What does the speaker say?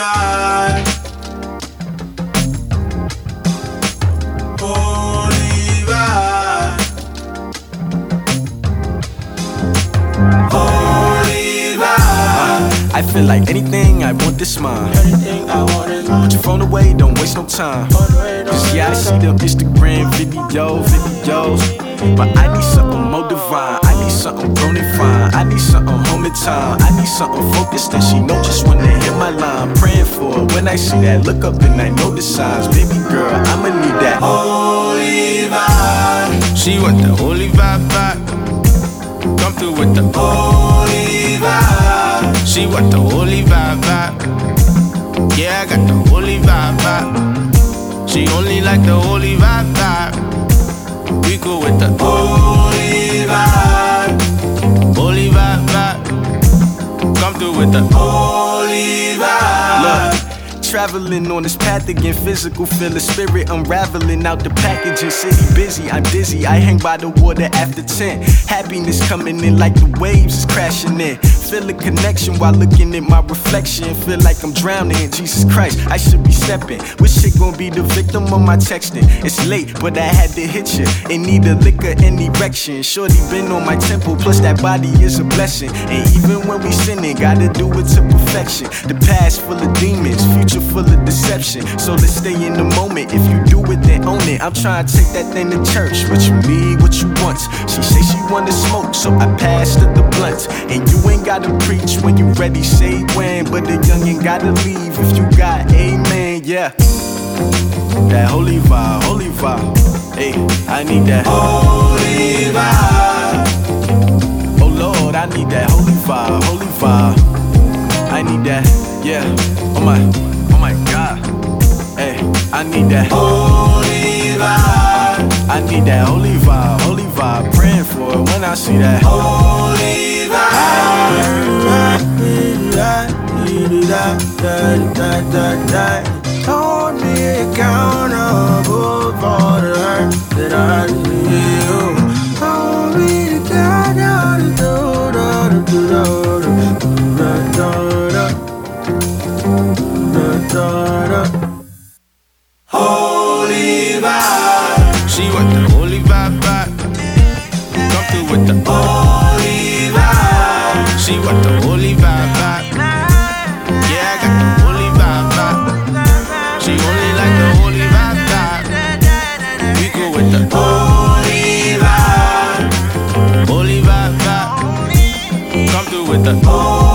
I feel like anything I want this mine. Anything I want is mine. Put your phone away, don't waste no time. Cause yeah, I see them Instagram videos, videos. But I need something more divine. I need something grown and fine. I need something home in time. I need something focused and she know just when they hit my line. Praying for her. When I see that, look up and I know the signs. Baby girl, I'ma need that. Holy vibe. She want the holy vibe vibe. Come through with the Holy vibe. She want the holy vibe vibe. Yeah, I got the holy vibe vibe. She only like the holy vibe vibe. Vibe. With the Holy vibe. Look, traveling on this path again, physical feel the spirit unraveling out the packaging. City busy, I'm dizzy. I hang by the water after 10. Happiness coming in like the waves is crashing in. Feel a connection while looking at my reflection. Feel like I'm drowning. In Jesus Christ, I should be stepping. Wish it gon' be the victim of my texting. It's late, but I had to hit you. In need of liquor and erection. Shorty been on my temple, plus that body is a blessing. And even when we sinning, gotta do it to perfection. The past full of demons, future full of deception. So let's stay in the moment. If you do it, then own it. I'm trying to take that thing to church. What you need, what you want. She say she wanna smoke, so I passed her the blunt. And you ain't gotta preach when you ready, say when. But the youngin' gotta leave if you got amen, yeah. That holy vibe, holy vibe. Hey, I need that. Holy vibe. Oh Lord, I need that holy vibe, holy vibe. I need that, yeah. Oh my, oh my God. Hey, I need that. Holy vibe. I need that holy vibe, holy vibe. Praying for it when I see that. Holy da da da da da. Hold me accountable for the hurt that I feel. you. Hold me accountable for the hurt that I do. Holy vibe, she want the holy vibe back. Come through with the holy vibe, she want the holy vibe back. Oh.